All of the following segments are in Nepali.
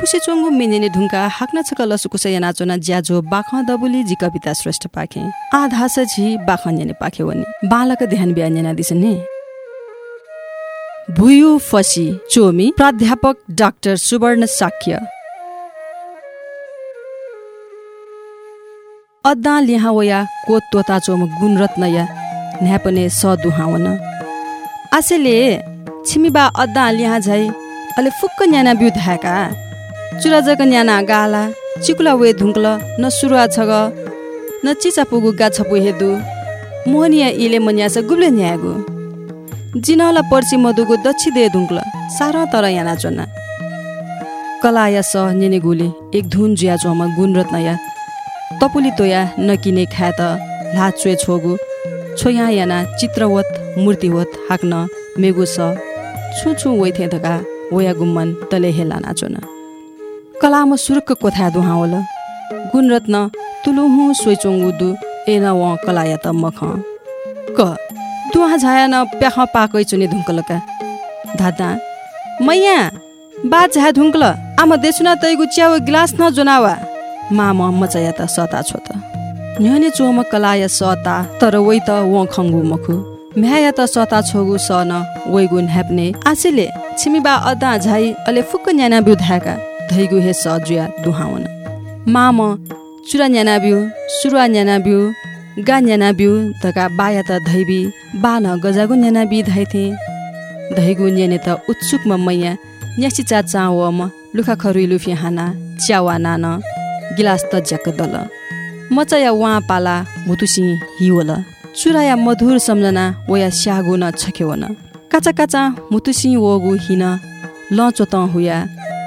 पुसे चोङ्गु मिनिने ढुङ्गा हाक्न छक लसुकुस याना चोना ज्याजो बाख दबुली जी कविता श्रेष्ठ पाखे आधा झी बाख न्याने पाखे वनी बालक ध्यान बिहा न्याना दिसने भुयु फसी चोमी प्राध्यापक डाक्टर सुवर्ण साक्य अद्दा लिहा वया को तोता चोम गुणरत्नया न्यापने स दुहावन आसेले छिमिबा अद्दा लिहा झै अले फुक्क न्याना बिउ धाका चुराजक न्याना गाला चिकुला वे धुङ्कल न सुरुवा छग न चिचा पुगु गा छपु हेदु मोहनिया इले मन्यास गुब्ले न्यागु। जिनला पर्सी मधुगु दक्षि दे धुङ्कल सारा तर याना चोना। कलाया स नेने गुले एक धुन जुया चोमा गुण रत्नया तपुली तोया नकिने खा त ला चुए छोगु। छोया याना चित्रवत मूर्तिवत हाक्न मेगु स। छु छु वैथे धका वया गुम्मन तले हेला नाचोना कलामा सुरुक्क कोथा दुहावल गुणरत्न तुलुहु सोइचोङ्गु ए न व कलाया त मख। क दुहा झाया न प्याख पाकै चुने धुङ्कलका। धादा मैया बा झा धुङ्कल आमा देसुना तैगु च्याउ गिलास न जोनावा। माम मचया त सता छो त न्यने चोम कलाया सता तर वै त व खङ्गु मखु। म्याया त सता छोगु स न वैगु न्याप्ने आसेले छिमिबा अदा झाइ अले फुक्क न्याना बिउधाका धैगु हे सजुया दुहावन। माम चुरा न्याना बिउ सुरुवा न्याना बिउ गा न्याना बिउ धका बाया त धैबी बा न गजागु न्याना बि धाइथे धैगु न्याने त उत्सुकमा मैया न्यासी चा चाव म लुखा खरुइ लुफी हाना च्यावा नान गिलास त ज्याक दल। मचया वा पाला मुतुसी हिवल। चुराया मधुर सम्झना वया स्यागु न छकेवन काचा काचा मुतुसी वगु हिन लचोत हुया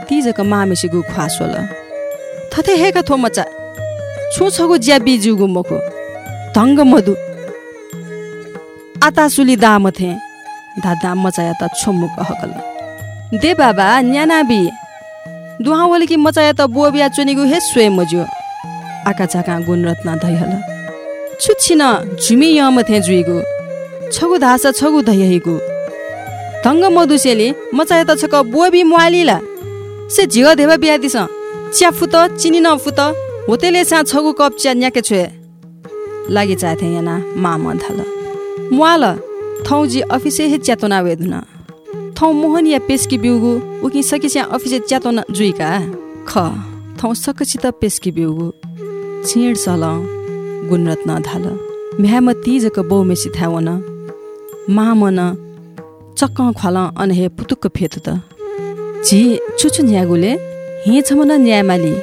तिजक मामेसिगु ख्वासोल थथे हेका थो मचा छु छगु ज्या बिजुगु मखु ढङ्ग मधु आता सुली दाम थे दादा मचाया त छोमु कहकल दे बाबा न्यानाबी दुहावले कि मचाया त बोबिया चुनिगु हे स्वे मजु। आका चाका गुणरत्न धैहल छुच्छिन झुमी यम थे जुइगु छगु धासा छगु धैहिगु ढङ्ग मधुसेले मचाया त छक बोबी मुआलिला से झिग देवा बिहा दिस। च्या फुत चिनी न फुत होतेले सा छगु कप च्या न्याके लागि चाहे याना माम धल मुआल थौ जी अफिसे हे च्यातोना वेदना थौ मोहनिया पेस्की बिउगु उकि सकिस्या अफिसे च्यातोना जुइका ख थौ सकसित पेस्की बिउगु। छिड सल गुणरत्न धाल। म्याम तिजक बौमेसी थावन मामन चक्क ख्वाल अनहे पुतुक्क फेत त झी छुछु न्यागुले। हे छमन न्यामाली।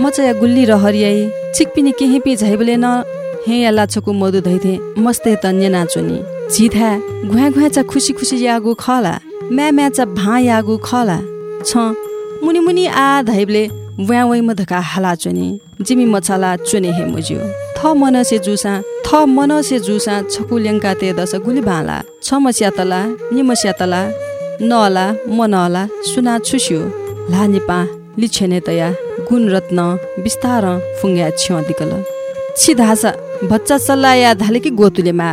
मचया गुल्ली रहरियाई चिकपिनी केही पि झैबले न। हे या लाछको मधु धैथे मस्ते त नाचोनी। झिथा घुवा घुवा चा खुसी खुसी यागु खला। म्या म्या चा भा यागु खला। छ मुनि मुनि आ धैबले व्या वै मधका हाला चोनी जिमी मछाला चोने हे मुज्यो। थ मनसे जुसा थ मनसे जुसा छकु ल्याङ्का ते दस गुली भाला छ मस्यातला नि मस्यातला नला मनला सुना छुस्यो ला निपा लिछेने तया गुण रत्न बिस्तार फुङ्ग्या छ्य दिकल छिधासा बच्चा सल्लाया धालेकी गोतुलेमा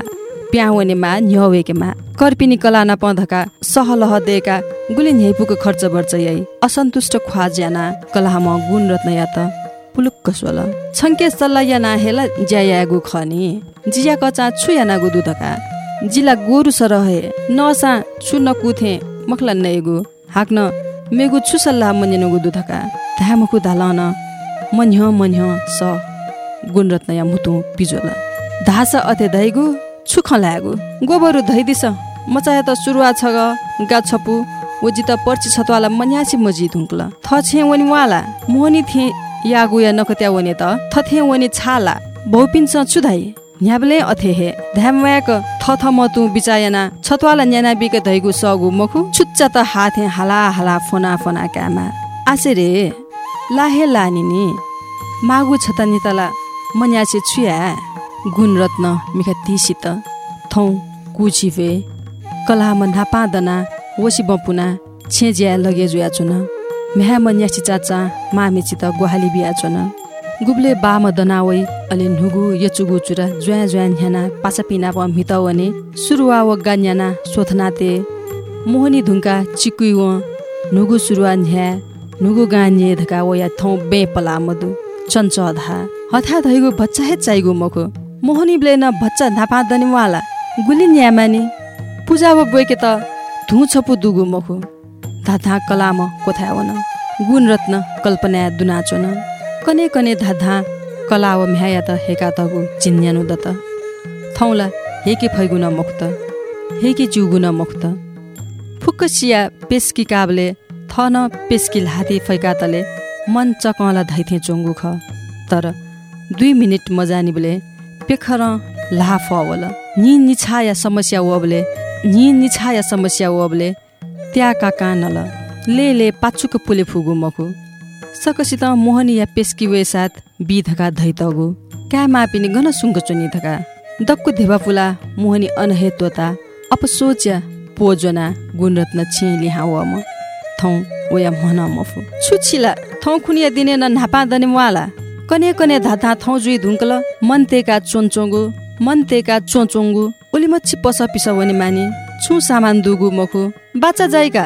प्यावनेमा न्यवेकेमा कर्पिनी कला नपधका सहलह देका गुले न्याइपुको खर्च बर्च याई असन्तुष्ट ख्वा ज्याना कलाम गुण रत्न या त पुलुक्क सोल छङ्के सल्लाह या नाहेला ज्यायागु खनी। जिया कचा छु या नागु दुधका। जिला गोरु सरहे नसा छु नकुथे मखला नैगु हाक्न। मेगु सल्लाह मन्यनुगु दुधका। धामकु धालन। मन्य मन्य स। गुणरत्न या मुतु पिजोल। धास अथे धैगु छुख लागु गोबरु धैदिस मचाया त सुरुवा छ ग। छपु ओजी त पर्ची छतवाला मन्यासी मजी धुङ्कल। थ छे वनि वाला। मोहनी थे यागु या नकत्या वने त। थथे वनि छाला। बहुपिन्छ छुधाइ न्याबले अथे हे ध्यामयाक थ थ मतु बिचायना छतवाला न्याना बिके धैगु सगु मखु छुच्चा त हाथे हाला हाला फोना फोना कामा आसे रे लाहे लानिनी मागु छता नितला मन्यासे छुया गुणरत्न मिखा तिसित थौ कुचिफे कलामा नापादना वसी बपुना छेज्या लगे जुया चुन म्या मन्यासी चाचा मामेचित गुहाली बिया चुन गुब्ले बाम दनावै अले नुगु यचुगु चुरा ज्वा न्याना पासा पिना प मितवने सुरुवा व गान्याना सोथनाते। मोहनी धुङ्का चिकुइ व नुगु सुरुवा न्या नुगु गान्ये धका ओया थौ बे पला मधु चञ्च धा हथा धैगु बच्चा हे चाइगु मखु। मोहनी ब्लेन बच्चा नापा दनिवाला गुली न्यामानी। पूजा बोके त धु छपु दुगु मखु। धाधा कलाम कोथावन गुण रत्न कल्पना दुनाचोन कने कने धाधा कलाव म्याया त हेका तगु चिन्यानु दत थौला हेके फैगुन मुक्त हेके जुगुन मुक्त। फुक्कसिया पेस्की काबले थन पेस्की हाती फैकातले मन चकला धैथे चोङ्गु ख तर दुई मिनट मजानिबले पेखर लाफ वल नि निछाया समस्या वबले नि निछाया समस्या वबले त्या काका नल। ले ले पाचुक पुले फुगु मखु। सकसित मोहनी या पेस्की वे साथ बिधका धैतगु। क्या मापिनी गन सुङ्ग चुनी धका? दक्कु धेवा पुला मोहनी अनहे तोता अपसोच्या पोजना गुणरत्न छिली हावा म। थौ ओया मन मफु। छुछिला थौ खुनिया दिने न नापा दने वाला। कने कने धाधा थौ जुइ धुङ्कल मन्तेका चोन्चोङ्गु मन्तेका चोचोङ्गु ओली मच्छी पस पिस वनि मानी। छु सामान दुगु मखु। बाचा जाइका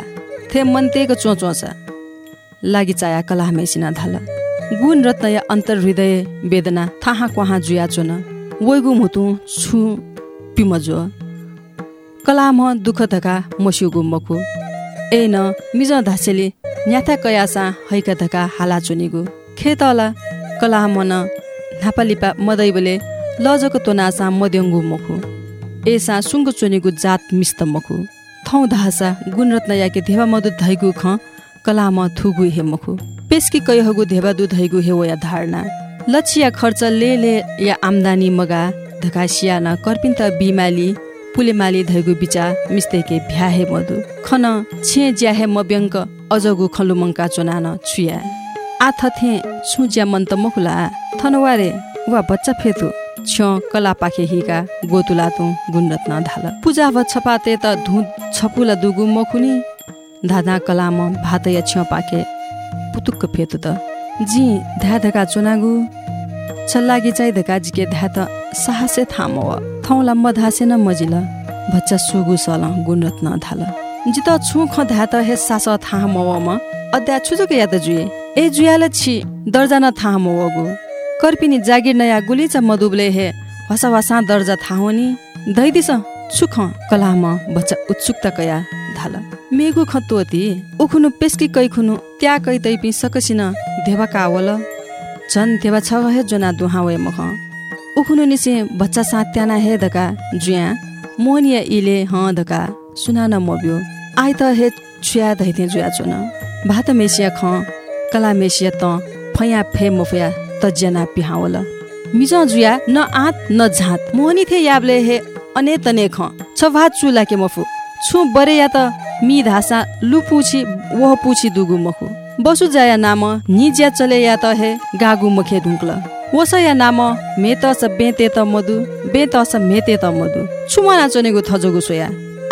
थे मन्तेको चोचोसा। लागि चाया कला मेसिना धाल। गुण रत्न या अन्तर हृदय वेदना थाहा क्वाहा जुया चोन। वैगु मुतु छु पिमजो। कलाम दुःख धका मस्युगु मखु। ए न मिज धासेली न्याथा कयासा हैका धका हाला चुनिगु। खेतला कलाम न नापालिपा मदैबले लजको तोनासा मद्यङ्गु मखु। एसा सुङ्गु चुनिगु जात मिस्त मखु। थौ धासा गुणरत्न याके धेवा मधु धैगु ख कलाम थुगु हे मखु। पेस्की कयहगु धेवा दु धैगु हे वया धारणा। लचिया खर्च ले ले या आम्दानी मगा धकासिया न कर्पिन्त बिमाली पुलेमाली धैगु बिचा मिस्तेके भ्याहे मधु। खन छे ज्याहे मब्यङ्क अजगु खलुमङ्का चोनान छुया। आथ थे छु ज्या मन्त मखुला थनवारे वा बच्चा फेतु। छ कला पाखे हिका गोतुला तु गुणरत्न धाल पूजा भ छपाते त धु छपुला दुगु मखुनी। धाधा कलाम भात या छ पाके पुतुक्क फेतु त जी ध्या धका चुनागु। छल्लागी चाइ धका जिके ध्या त साहसे थाम। थौला मधासे न मजिल। भच्चा सुगु सल गुणरत्न धाल जित छु ख ध्या त हे सास थाह मवम अद्या छुजको याद जुए। ए जुयाल छि दर्जा न थाह मवगु कर्पिनी जागिर नया गुलिचा मधुबले हे। हसा वसा दर्जा थाहोनी दैदिस सुख कलाम बच्चा उत्सुकता कया धाल। मेगु खतोती उखुनु पेस्की कै खुनु त्या कै तैपि सकसिन देवा कावल? झन देवा छ हे जोना दुहा वे मख। उखुनु निसे बच्चा सा त्याना हे दका जुया मोहनिया इले ह दका सुना न मब्यो। आइ त हे छुया धैथे जुया चोन। भात मेसिया ख कला मेसिया त फया फे मफया तजना पिहावल। मिज जुया न आत न झात। मोहनी थे याबले हे अने तने ख। छ भात चुला के मफु। छु बरे या त मी धासा लु पुछि वह पुछि दुगु मखु बसु जाया नाम नि ज्या चले या त हे गागु मखे ढुङ्क्ल वस या नाम मे त स बेते त मधु बे त मेते त मधु। छुमना चनेगु थजगु सोया।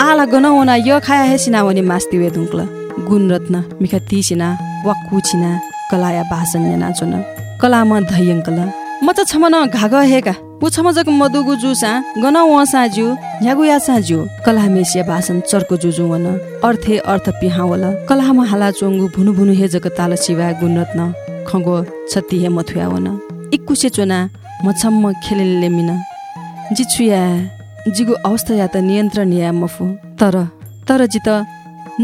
आला गन वना य खाया हे सिना वनि मास्ति वे ढुङ्क्ल गुण रत्न मिखा तिसिना वा कुछिना कलाया भाषण नेना चुन। कलामा धैयङ्कल। म त छमन घाग हेका पु छमजक मधुगु जुसा गन वसा ज्यू न्यागु यासा ज्यू कला मेसिया भाषण चर्को जुजु वन अर्थे अर्थ पिहावल कलामा हाला चोङ्गु भुनु भुनु हे जक ताल शिवा गुणरत्न खगो छति हे मथुया वन। इकुसे चोना म छम्म खेलेले मिन। जिछुया जिगु अवस्था या त नियन्त्रण या मफु। तर तर जित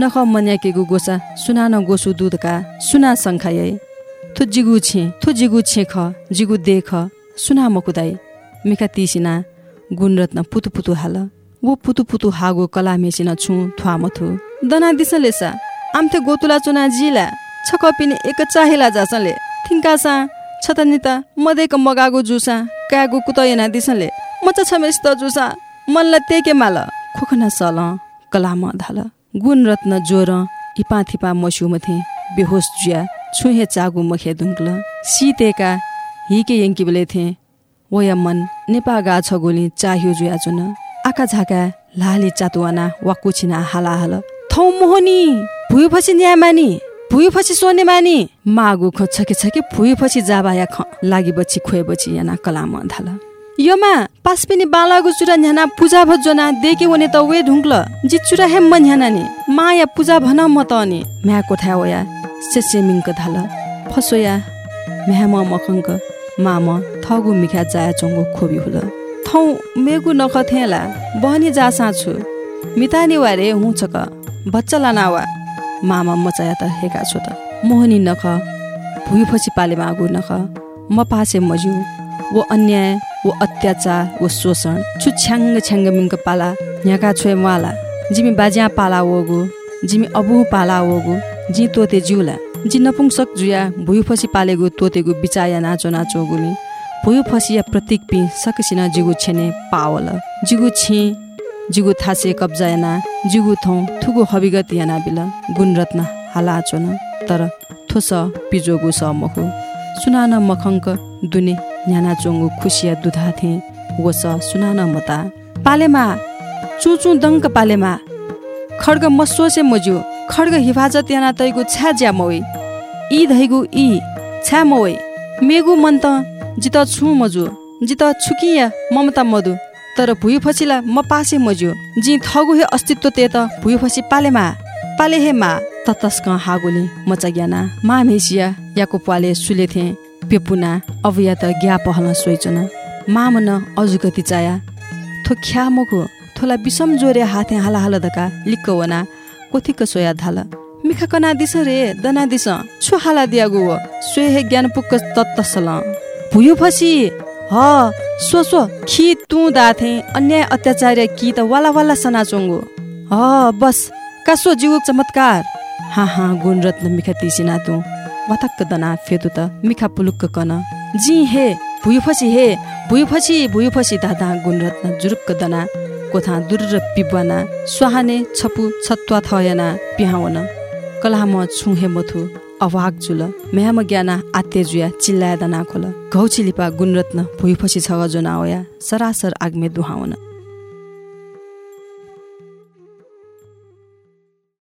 नख मन्याकेगु गोसा सुना न गोसु दुधका सुना सङ्खाय थु जिगु छे थु जिगु छे ख जिगु देख सुना मकुदाई। मिका तिसिना गुणरत्न पुतु पुतु हाल। वो पुतु पुतु हागो कला मेसिन छु थुवा मथु। दना दिसलेसा आमथे गोतुला चुना जिला छकपिने एक चाहेला जासले थिङ्कासा छतनिता मदेक मगागो जुसा कागु कुतयना दिसले मच छमेस त जुसा मनला तेके माल। खोखना सल कलाम धाल। गुण रत्न जोर इपा थिपा मस्युमथे बेहोस जुया छुहे चागु मखे दुङ्क्ल सितेका हिके यङ्की बेले थे वया मन नेपा गा छ गोली चाहियो जुया चुन आका झाका लाली चातुवाना वाकुछिना हाला हाल। थौ मोहनी भुयो पछि न्याय मानी भुयो पछि सोने मानी। मागु ख छके छके भुयो पछि जाबाया ख खोए बछि याना कलाम धाल यमा पासपिनी बालागु चुरा न्याना पूजा भजोना देके वने त वे ढुङ्क्ल जि चुरा हेम न्याना नि माया पूजा भन म त नि म्या कोठा वया सेसेमिङ्क धाल। फसोया म्याम मखङ्क माम थगु मिखा जाया चङ्गो खोबी हुल। थौ मेगु नख थेला बहनी जासा छु मितानी वारे हुँचक बच्चा लानावा। मामा मचाया त हेका छु त। मोहनी नख भुइ फसी पाले मागु नख। म पासे मजु वो अन्याय वो अत्याचार वो शोषण। छु छ्याङ्ग छ्याङ्ग मिङ्क पाला यहाँका छोए माला। जिमी बाज्या पाला वगु जिमी अबु पाला वगु जी तोते जिउला। जी नपुंसक जुया भुइँ फसी पालेगु तोतेगु बिचाया नाचो नाचो गुली भुइँ फसिया प्रतीक पि सकसिन जिगु छेने पावल। जिगु छि जिगु थासे कब्जायना जिगु थौ थुगु हविगत याना बिल। गुणरत्न हालाचोन तर थोस पिजोगु स मखु सुनान मखङ्क दुने न्याना चोङ्गु खुसिया दुधा थे। वस सुनान मता पालेमा चुचु दङ्क पालेमा। खड्ग मसोसे मज्यू। खड्ग हिफाजत याना तैगु छ्या ज्या मोइ इ धैगु इ छ्या मोइ मेगु मन त जित छु मजु। जित छुकिया ममता मधु तर भुइ फसिला म पासे मज्यो जि थगु हे अस्तित्व ते त भुइ फसी पालेमा पाले हे मा। ततस्क हागुली मचा ज्ञाना मा मेसिया याको पाले सुले थे। पेपुना अब या त ग्या पहल सोइचन। मामन अजुगति चाया। थो ख्या मखु थोला बिसम जोरे हाथे हाला हाला दका लिक्क वना कोथिक सोया धाल। मिखा कना दिस रे दना दिस छु हाला दियागु स्वे हे ज्ञान पुक्क तत्तसल भुयो फसी ह सो सो खि तु दाथे अन्याय अत्याचार कि त वाला वाला सना चोङ्गो। ह बस कासो जीव चमत्कार। हा हा गुण रत्न मिखा तिसिना तु। वतक्क दना फेदु त मिखा पुलुक्क कन। जी हे भुयो फसी हे भुयो फसी भुयो फसी दादा गुण रत्न जुरुक्क दना। कोथा दुर पिबना सुहाने छपु छत्वा थयना पिहावन कलाम छुहे मथु अभाग जुल। म्याम ज्ञाना आत्य जुया चिल्लाया दना खोल। घौचिलिपा गुणरत्न भुइँ फसी छ जोना सरासर आग्मे दुहाउन।